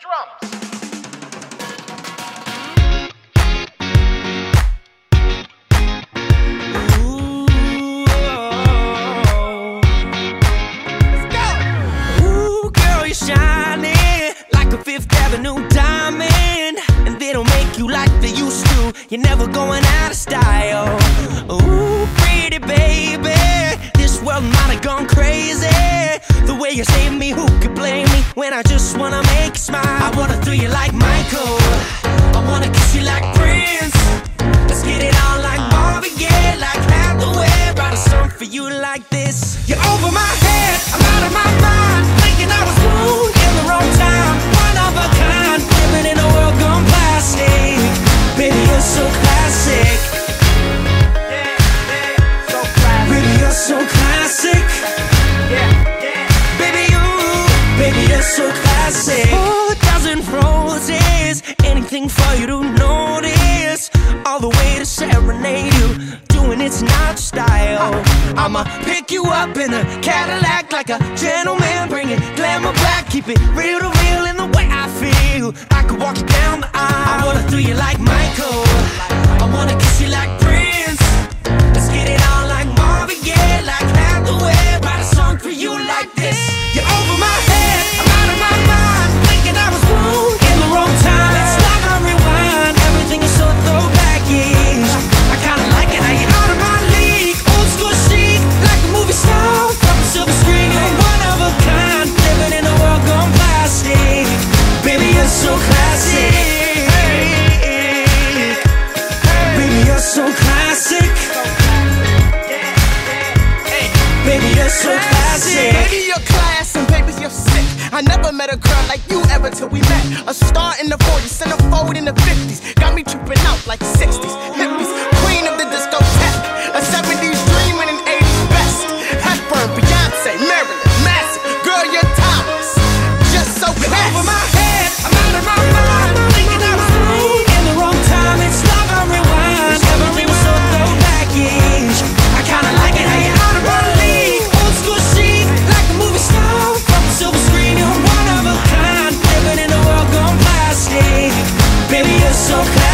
drums. Oh. Ooh, girl, you're shining like a Fifth Avenue diamond. And they don't make you like they used to. You're never going out of style. Ooh, pretty baby. This world might have gone crazy. The way you save me, who could Wanna you like Michael. I wanna kiss you like Prince. Let's get it on like Marvin Gaye, like Hathaway. Write a song for you like this. You're over my head, I'm out of my mind. Thinking I was born in the wrong time. One of a kind, living in a world gone plastic. Baby, you're so classic. Baby, you're so classic. Baby, you, baby, you're so classic. Oh, a dozen roses, anything for you to notice. All the way to serenade you, doing it's not style. I'ma pick you up in a Cadillac like a gentleman, bring it glamour back, keep it reel to reel in the way I You're so classic. Baby, you're class and baby, you're sick. I never met a girl like you ever till we met. A star in the 40s, centerfold in the 50s. Got me tripping out like 60s. Hippies,